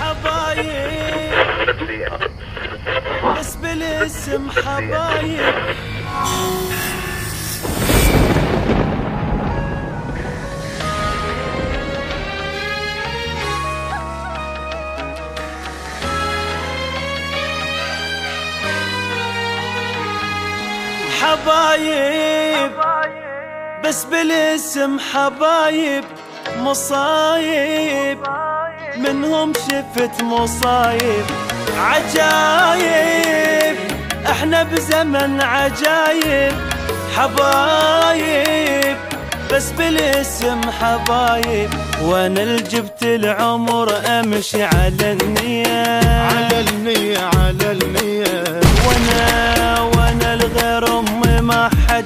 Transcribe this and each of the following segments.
حبايب. بس بالاسم حبايب حبايب بس بالاسم حبايب مصايب. منهم شفت مصايب عجايب. إحنا بزمن عجايب حبايب. بس بالاسم حبايب. وأنا الجبت العمر امشي على النية. على النية.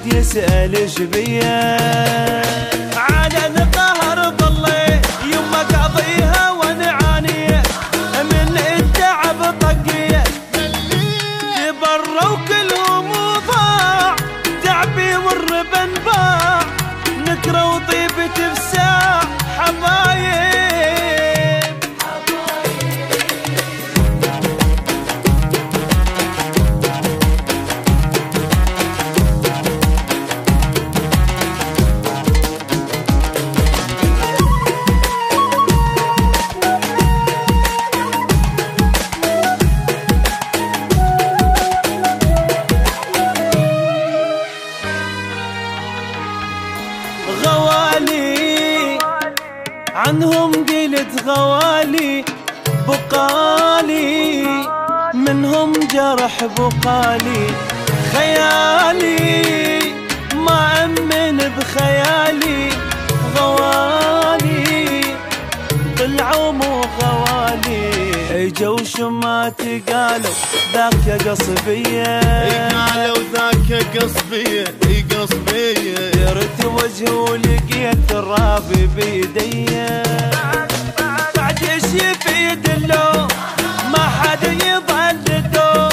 يسأل إيش عنهم قلت غوالي بقالي. منهم جرح بقالي. خيالي ما أمن بخيالي. غوالي طلعوا مو غوالي اجوا شمات قالوا ذاك يا قصبية. قالوا ذاك قصبية قصبية درت وجهه ولقيت الرابي بيدي. بعد إيش يفيد اللوم ما حد يضلده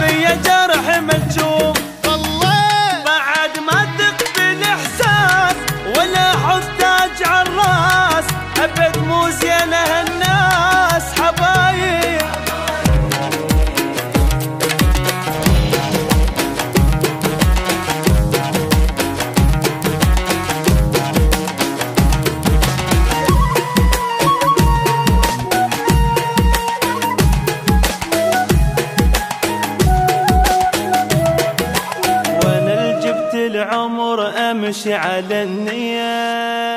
بيا جرح ملجوم. الله بعد ما تقبل إحساس ولا حطاج عالراس أبد مو زينة العمر أمشي على النية.